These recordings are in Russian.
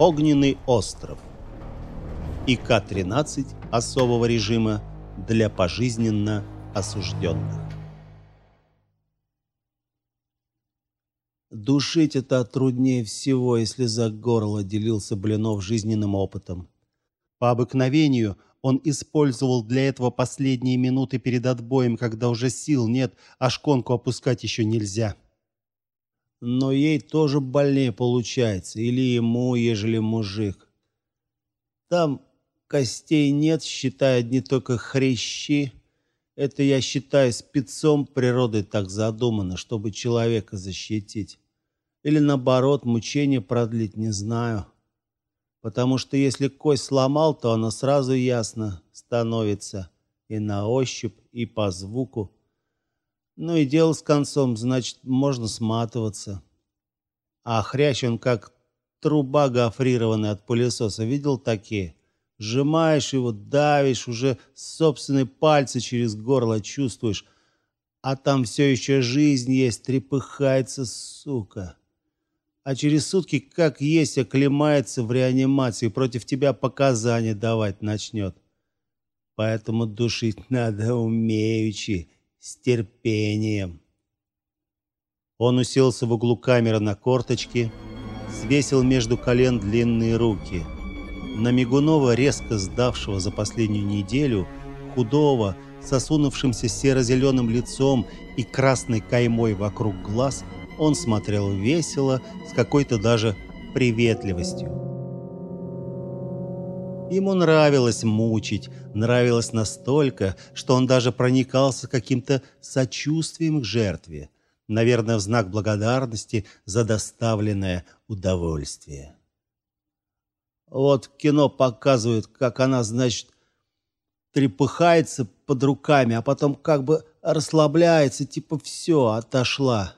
Огненный остров. ИК-13 особого режима для пожизненно осужденных. Душить это труднее всего, если за горло делился Блинов жизненным опытом. По обыкновению он использовал для этого последние минуты перед отбоем, когда уже сил нет, а шконку опускать еще нельзя. Но ей тоже больнее получается, или ему, ежели мужик. Там костей нет, считай одни только хрящи. Это, я считаю, спецом природы так задумано, чтобы человека защитить. Или наоборот, мучение продлить, не знаю. Потому что если кость сломал, то она сразу ясно становится и на ощупь, и по звуку. Ну и дело с концом, значит, можно сматываться. А хрящ он как труба гофрированная от пылесоса. Видел такие? Сжимаешь его, давишь, уже собственные пальцы через горло чувствуешь. А там все еще жизнь есть, трепыхается, сука. А через сутки, как есть, оклемается в реанимации, против тебя показания давать начнет. Поэтому душить надо умеючи, с терпением. Он уселся в углу камеры на корточки, свесил между колен длинные руки — на Мигунова, резко сдавшего за последнюю неделю, худого, с осунувшимся серо-зеленым лицом и красной каймой вокруг глаз, он смотрел весело, с какой-то даже приветливостью. Ему нравилось мучить, нравилось настолько, что он даже проникался каким-то сочувствием к жертве, наверное, в знак благодарности за доставленное удовольствие. Вот кино показывает, как она, значит, трепыхается под руками, а потом как бы расслабляется, типа все, отошла.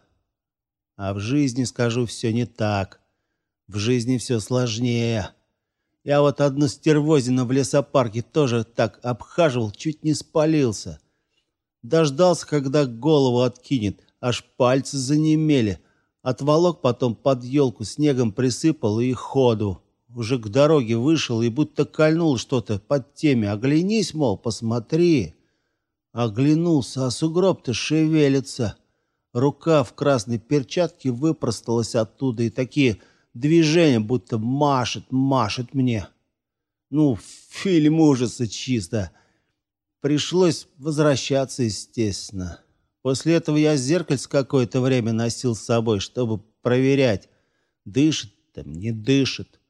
А в жизни, скажу, все не так. В жизни все сложнее. Я вот одну стервозину в лесопарке тоже так обхаживал, чуть не спалился. Дождался, когда голову откинет, аж пальцы занемели. Отволок потом под елку, снегом присыпал и ходу уже к дороге вышел и будто кольнул что-то под теме. Оглянись, мол, посмотри. Оглянулся, а сугроб-то шевелится. Рука в красной перчатке выпросталась оттуда, и такие движения, будто машет, машет мне. Ну, фильм ужаса чисто. Пришлось возвращаться, естественно. После этого я зеркальце какое-то время носил с собой, чтобы проверять, дышит там, не дышит.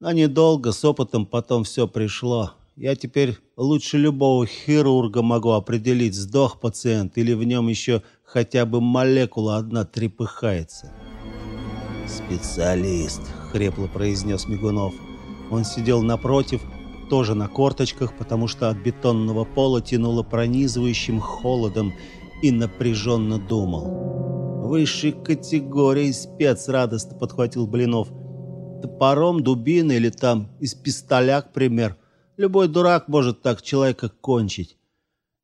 Но недолго, с опытом потом все пришло. Я теперь лучше любого хирурга могу определить, сдох пациент или в нем еще хотя бы молекула одна трепыхается. «Специалист», — хрипло произнес Мигунов. Он сидел напротив, тоже на корточках, потому что от бетонного пола тянуло пронизывающим холодом и напряженно думал. «Высшей категории спец», — радостно подхватил Блинов топором, дубиной или там из пистоля, к примеру. Любой дурак может так человека кончить.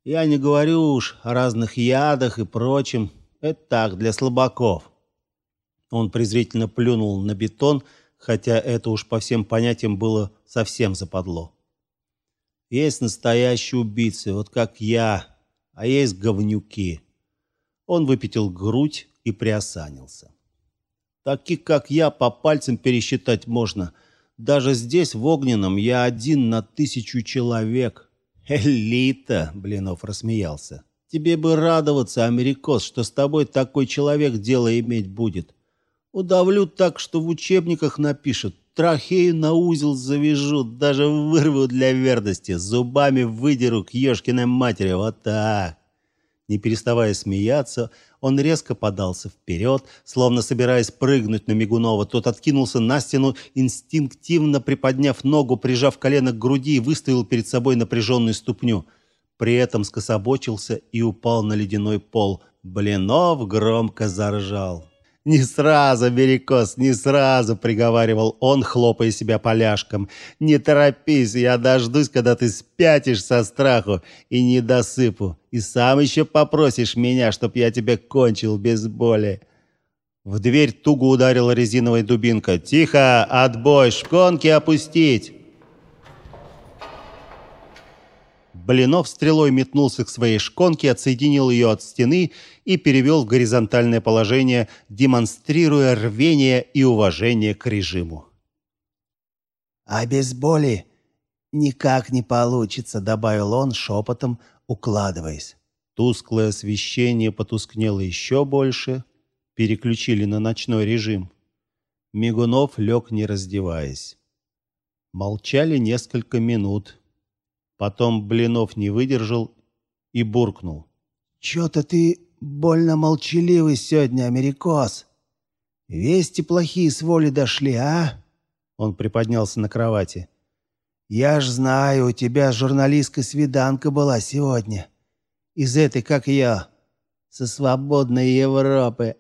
Я не говорю уж о разных ядах и прочем. Это так, для слабаков. Он презрительно плюнул на бетон, хотя это уж по всем понятиям было совсем западло. Есть настоящие убийцы, вот как я, а есть говнюки. Он выпятил грудь и приосанился. Таких, как я, по пальцам пересчитать можно. Даже здесь, в Огненном, я один на тысячу человек. Элита, Блинов рассмеялся. Тебе бы радоваться, америкос, что с тобой такой человек дело иметь будет. Удавлю так, что в учебниках напишут. Трахею на узел завяжу, даже вырву для верности, зубами выдеру к ешкиной матери, вот так. Не переставая смеяться, он резко подался вперед, словно собираясь прыгнуть на Мигунова. Тот откинулся на стену, инстинктивно приподняв ногу, прижав колено к груди и выставил перед собой напряженную ступню. При этом скособочился и упал на ледяной пол. Блинов громко заржал. «Не сразу, Берекос, не сразу!» — приговаривал он, хлопая себя поляшком. «Не торопись, я дождусь, когда ты спятишь со страху и не досыпу. И сам еще попросишь меня, чтоб я тебя кончил без боли». В дверь туго ударила резиновая дубинка. «Тихо! Отбой! Шконки опустить!» Блинов стрелой метнулся к своей шконке, отсоединил ее от стены и перевел в горизонтальное положение, демонстрируя рвение и уважение к режиму. «А без боли никак не получится», — добавил он шепотом, укладываясь. Тусклое освещение потускнело еще больше, переключили на ночной режим. Мигунов лег, не раздеваясь. Молчали несколько минут. Потом Блинов не выдержал и буркнул. «Чё-то ты больно молчаливый сегодня, америкос. Вести плохие с воли дошли, а?» Он приподнялся на кровати. «Я ж знаю, у тебя журналистская свиданка была сегодня. Из этой, как я, со свободной Европы.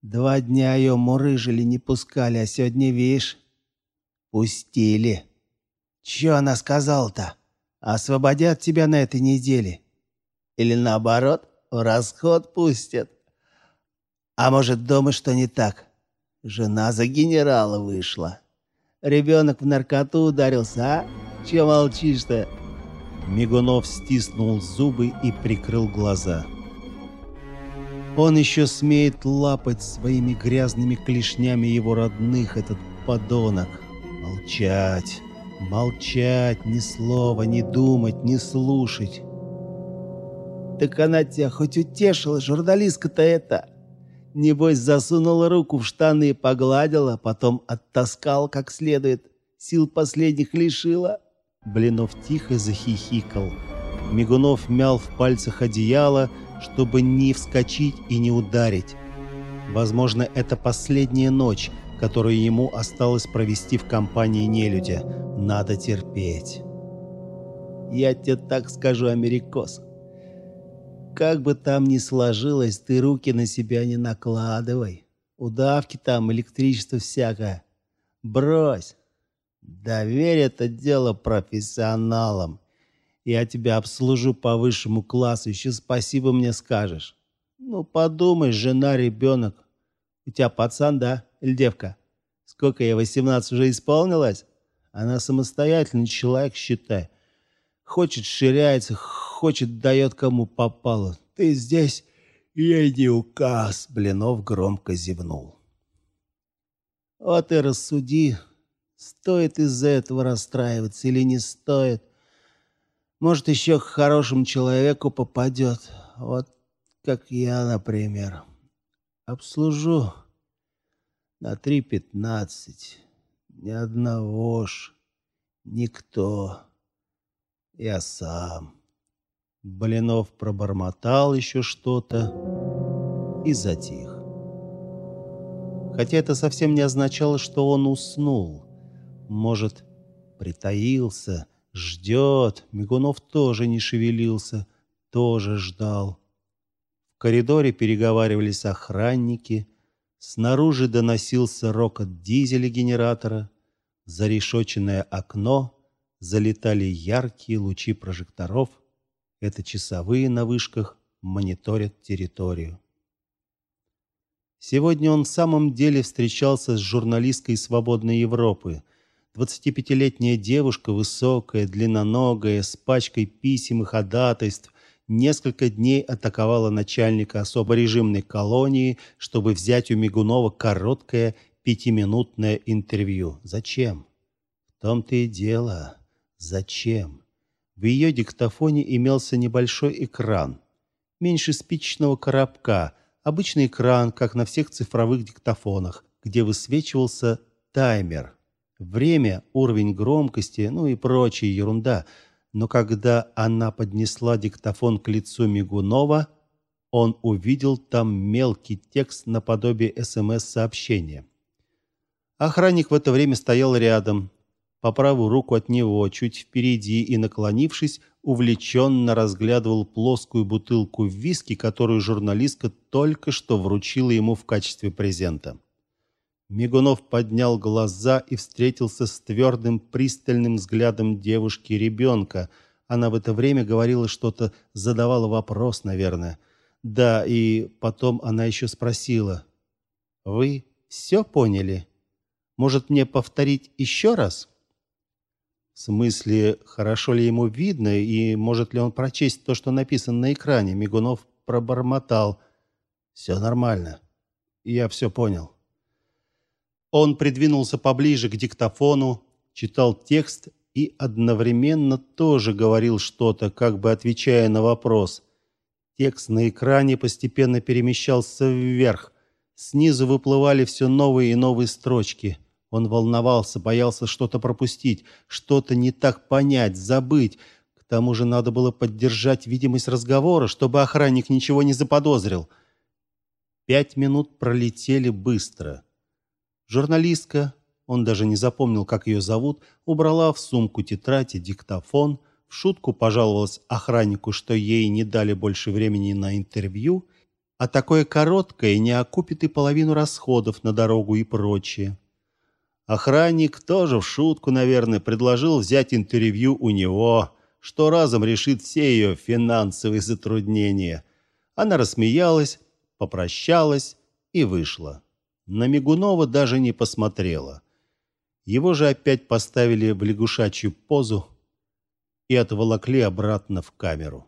Два дня ее мурыжили, не пускали, а сегодня, видишь, пустили. Чё она сказала-то?» Освободят тебя на этой неделе. Или наоборот, в расход пустят. А может, дома что не так? Жена за генерала вышла. Ребенок в наркоту ударился, а? Че молчишь-то?» Мигунов стиснул зубы и прикрыл глаза. Он еще смеет лапать своими грязными клешнями его родных, этот подонок. Молчать. Молчать, ни слова, не думать, не слушать. Так она тебя хоть утешила, журналистка-то это. Небось, засунула руку в штаны и погладила, потом оттаскал как следует. Сил последних лишила. Блинов тихо захихикал. Мигунов мял в пальцах одеяло, чтобы не вскочить и не ударить. Возможно, это последняя ночь, которую ему осталось провести в компании нелюдя. Надо терпеть. Я тебе так скажу, америкос. Как бы там ни сложилось, ты руки на себя не накладывай. Удавки там, электричество всякое. Брось. Доверь это дело профессионалам. Я тебя обслужу по высшему классу, еще спасибо мне скажешь. Ну, подумай, жена, ребенок. У тебя пацан, да? Или девка? Сколько ей, 18 уже исполнилось? Она самостоятельный человек, считай. Хочет ширяется, хочет дает кому попало. Ты здесь, ей не указ. Блинов громко зевнул. Вот и рассуди, стоит из-за этого расстраиваться или не стоит. Может, еще к хорошему человеку попадет. Вот как я, например. Обслужу на три пятнадцать. Ни одного ж. Никто. Я сам. Блинов пробормотал еще что-то и затих. Хотя это совсем не означало, что он уснул. Может, притаился, ждет. Мигунов тоже не шевелился, тоже ждал. В коридоре переговаривались охранники. Снаружи доносился рокот дизеля генератора. За решетчатое окно залетали яркие лучи прожекторов. Это часовые на вышках мониторят территорию. Сегодня он в самом деле встречался с журналисткой Свободной Европы. 25-летняя девушка, высокая, длинноногая, с пачкой писем и ходатайств, несколько дней атаковала начальника особо режимной колонии, чтобы взять у Мигунова короткое пятиминутное интервью. Зачем? В том-то и дело. Зачем? В ее диктофоне имелся небольшой экран, меньше спичечного коробка, обычный экран, как на всех цифровых диктофонах, где высвечивался таймер, время, уровень громкости, ну и прочая ерунда – но когда она поднесла диктофон к лицу Мигунова, он увидел там мелкий текст наподобие СМС-сообщения. Охранник в это время стоял рядом, по правую руку от него, чуть впереди и наклонившись, увлеченно разглядывал плоскую бутылку виски, которую журналистка только что вручила ему в качестве презента. Мигунов поднял глаза и встретился с твердым, пристальным взглядом девушки-ребенка. Она в это время говорила что-то, задавала вопрос, наверное. Да, и потом она еще спросила: Вы все поняли? Может, мне повторить еще раз? В смысле, хорошо ли ему видно и может ли он прочесть то, что написано на экране? Мигунов пробормотал: «Все нормально. Я все понял". Он придвинулся поближе к диктофону, читал текст и одновременно тоже говорил что-то, как бы отвечая на вопрос. Текст на экране постепенно перемещался вверх. Снизу выплывали все новые и новые строчки. Он волновался, боялся что-то пропустить, что-то не так понять, забыть. К тому же надо было поддержать видимость разговора, чтобы охранник ничего не заподозрил. Пять минут пролетели быстро. Журналистка, он даже не запомнил, как ее зовут, убрала в сумку тетрадь и диктофон, в шутку пожаловалась охраннику, что ей не дали больше времени на интервью, а такое короткое не окупит и половину расходов на дорогу и прочее. Охранник тоже в шутку, наверное, предложил взять интервью у него, что разом решит все ее финансовые затруднения. Она рассмеялась, попрощалась и вышла. На Мигунова даже не посмотрела. Его же опять поставили в лягушачью позу и отволокли обратно в камеру.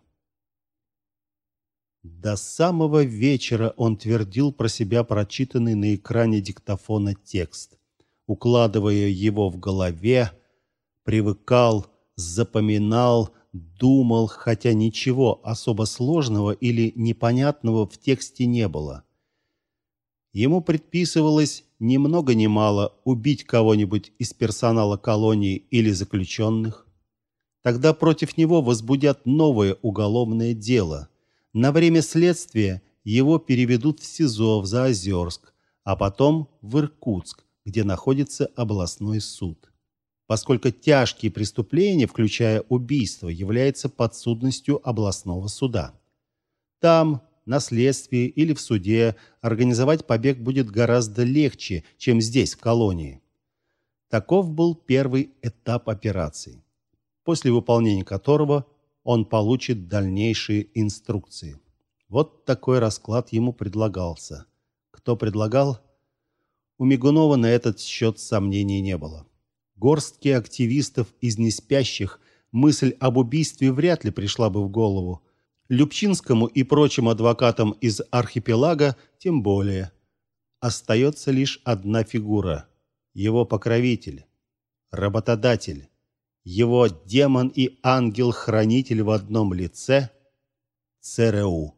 До самого вечера он твердил про себя прочитанный на экране диктофона текст укладывая его в голове, привыкал, запоминал, думал, хотя ничего особо сложного или непонятного в тексте не было. Ему предписывалось ни много ни мало убить кого-нибудь из персонала колонии или заключенных. Тогда против него возбудят новое уголовное дело. На время следствия его переведут в СИЗО в Заозерск, а потом в Иркутск, где находится областной суд. Поскольку тяжкие преступления, включая убийство, являются подсудностью областного суда. Там, на следствии или в суде, организовать побег будет гораздо легче, чем здесь, в колонии. Таков был первый этап операции, после выполнения которого он получит дальнейшие инструкции. Вот такой расклад ему предлагался. Кто предлагал, у Мигунова на этот счет сомнений не было. Горстки активистов из неспящих мысль об убийстве вряд ли пришла бы в голову. Любчинскому и прочим адвокатам из архипелага тем более. Остается лишь одна фигура его покровитель, работодатель, его демон и ангел-хранитель в одном лице ЦРУ.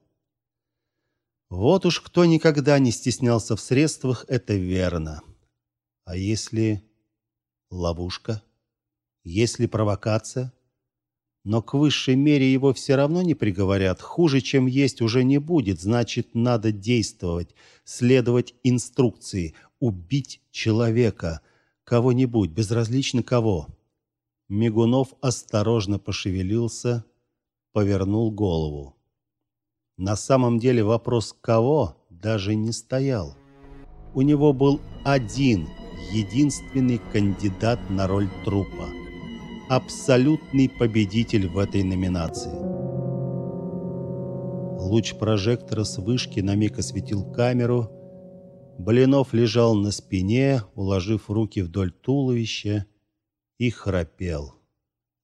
Вот уж кто никогда не стеснялся в средствах, это верно. А если ловушка? Если провокация? Но к высшей мере его все равно не приговорят. Хуже, чем есть, уже не будет. Значит, надо действовать, следовать инструкции, убить человека, кого-нибудь, безразлично кого. Мигунов осторожно пошевелился, повернул голову. На самом деле вопрос «кого» даже не стоял. У него был один, единственный кандидат на роль трупа. Абсолютный победитель в этой номинации. Луч прожектора с вышки на миг осветил камеру. Блинов лежал на спине, уложив руки вдоль туловища и храпел.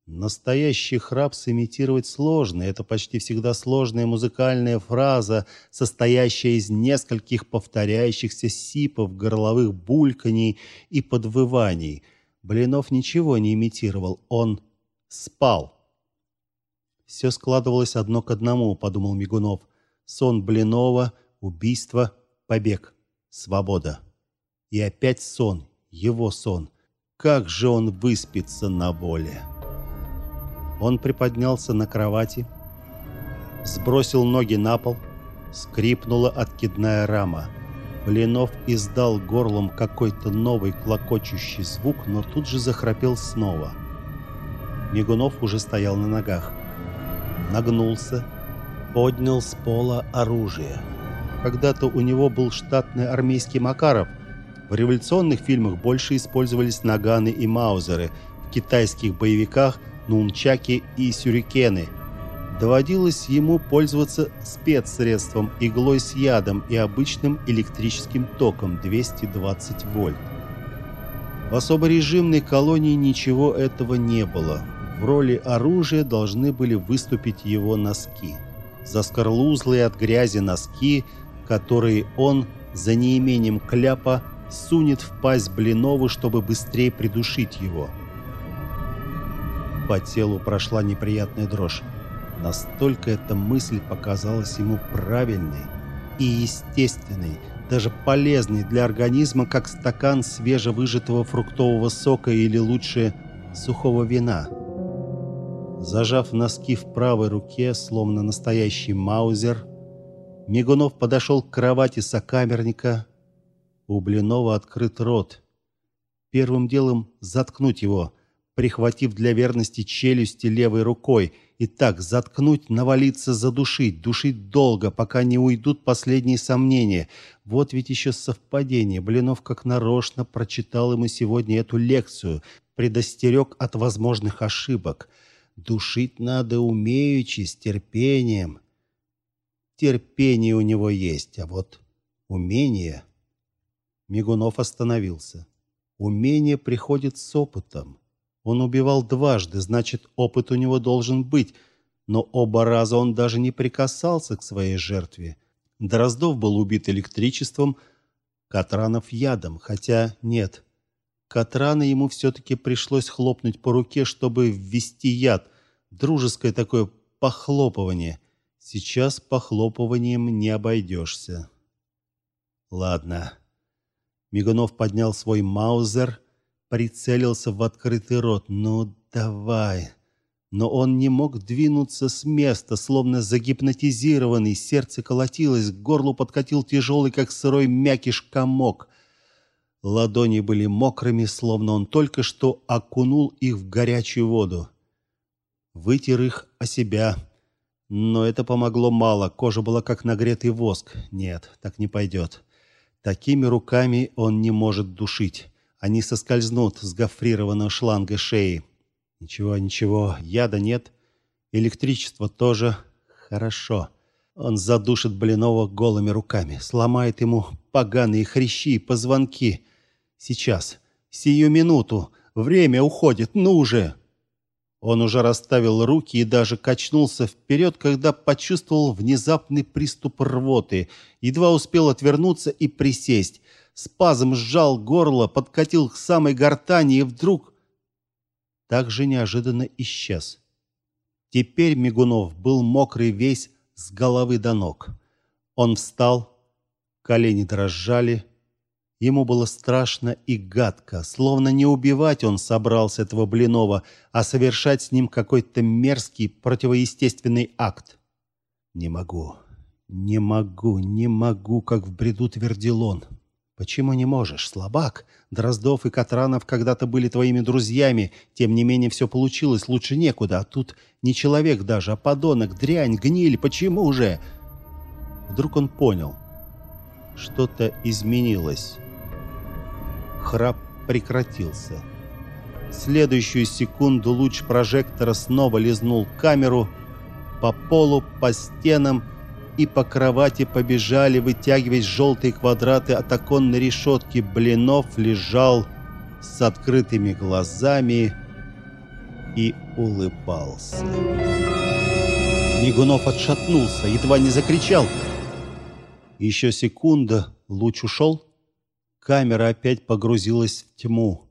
Настоящий храп сымитировать сложно. Это почти всегда сложная музыкальная фраза, состоящая из нескольких повторяющихся сипов, горловых бульканий и подвываний. Блинов ничего не имитировал, он спал. Все складывалось одно к одному, подумал Мигунов. Сон Блинова, убийство, побег, свобода. И опять сон, его сон. Как же он выспится на воле. Он приподнялся на кровати, сбросил ноги на пол, скрипнула откидная рама. Блинов издал горлом какой-то новый клокочущий звук, но тут же захрапел снова. Мигунов уже стоял на ногах. Нагнулся, поднял с пола оружие. Когда-то у него был штатный армейский Макаров. В революционных фильмах больше использовались наганы и маузеры. В китайских боевиках – нунчаки и сюрикены. Доводилось ему пользоваться спецсредством, иглой с ядом и обычным электрическим током 220 вольт. В особорежимной колонии ничего этого не было. В роли оружия должны были выступить его носки. Заскорлузлые от грязи носки, которые он, за неимением кляпа, сунет в пасть Блинову, чтобы быстрее придушить его. По телу прошла неприятная дрожь. Настолько эта мысль показалась ему правильной и естественной, даже полезной для организма, как стакан свежевыжатого фруктового сока или лучше сухого вина. Зажав носки в правой руке, словно настоящий маузер, Мигунов подошел к кровати сокамерника. У Блинова открыт рот. Первым делом заткнуть его, прихватив для верности челюсти левой рукой – и так заткнуть, навалиться, задушить, душить долго, пока не уйдут последние сомнения. Вот ведь еще совпадение. Блинов как нарочно прочитал ему сегодня эту лекцию, предостерег от возможных ошибок. Душить надо умеючи, с терпением. Терпение у него есть, а вот умение... Мигунов остановился. Умение приходит с опытом. Он убивал дважды, значит, опыт у него должен быть. Но оба раза он даже не прикасался к своей жертве. Дроздов был убит электричеством, Катранов ядом, хотя нет. Катрана ему все-таки пришлось хлопнуть по руке, чтобы ввести яд. Дружеское такое похлопывание. Сейчас похлопыванием не обойдешься. Ладно. Мигунов поднял свой маузер прицелился в открытый рот. «Ну, давай!» Но он не мог двинуться с места, словно загипнотизированный. Сердце колотилось, к горлу подкатил тяжелый, как сырой мякиш, комок. Ладони были мокрыми, словно он только что окунул их в горячую воду. Вытер их о себя. Но это помогло мало. Кожа была как нагретый воск. Нет, так не пойдет. Такими руками он не может душить. Они соскользнут с гофрированного шланга шеи. Ничего, ничего, яда нет. Электричество тоже. Хорошо. Он задушит Блинова голыми руками, сломает ему поганые хрящи и позвонки. Сейчас, сию минуту, время уходит, ну же! Он уже расставил руки и даже качнулся вперед, когда почувствовал внезапный приступ рвоты. Едва успел отвернуться и присесть спазм сжал горло, подкатил к самой гортани и вдруг так же неожиданно исчез. Теперь Мигунов был мокрый весь с головы до ног. Он встал, колени дрожали, Ему было страшно и гадко, словно не убивать он собрался этого Блинова, а совершать с ним какой-то мерзкий, противоестественный акт. Не могу. Не могу, не могу, как в бреду твердил он. Почему не можешь, слабак? Дроздов и Катранов когда-то были твоими друзьями, тем не менее все получилось лучше некуда, а тут не человек даже, а подонок, дрянь, гниль. Почему же? Вдруг он понял. Что-то изменилось. Храп прекратился. В следующую секунду луч прожектора снова лизнул камеру по полу, по стенам и по кровати побежали, вытягиваясь желтые квадраты от оконной решетки. Блинов лежал с открытыми глазами и улыбался. Мигунов отшатнулся, едва не закричал. Еще секунда, луч ушел. Камера опять погрузилась в тьму.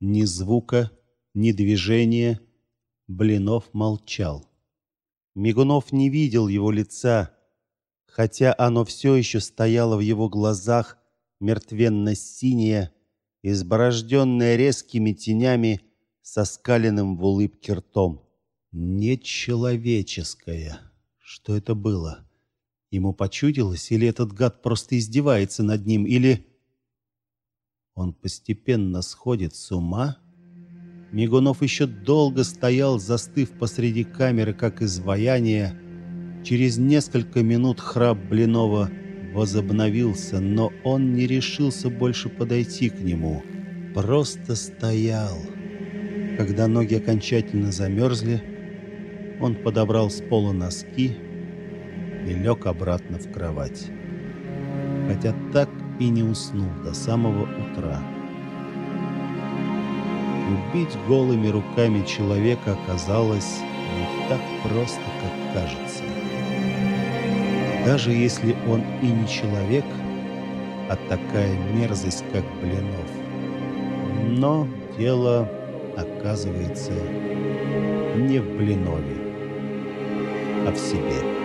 Ни звука, ни движения. Блинов молчал. Мигунов не видел его лица, хотя оно все еще стояло в его глазах, мертвенно-синее, изборожденное резкими тенями, со скаленным в улыбке ртом. Нечеловеческое. Что это было? Ему почудилось, или этот гад просто издевается над ним, или... Он постепенно сходит с ума? Мигунов еще долго стоял, застыв посреди камеры, как изваяние, Через несколько минут храп Блинова возобновился, но он не решился больше подойти к нему. Просто стоял. Когда ноги окончательно замерзли, Он подобрал с пола носки и лег обратно в кровать. Хотя так и не уснул до самого утра. Убить голыми руками человека оказалось не так просто, как кажется. Даже если он и не человек, а такая мерзость, как Блинов. Но дело оказывается не в Блинове, а в себе.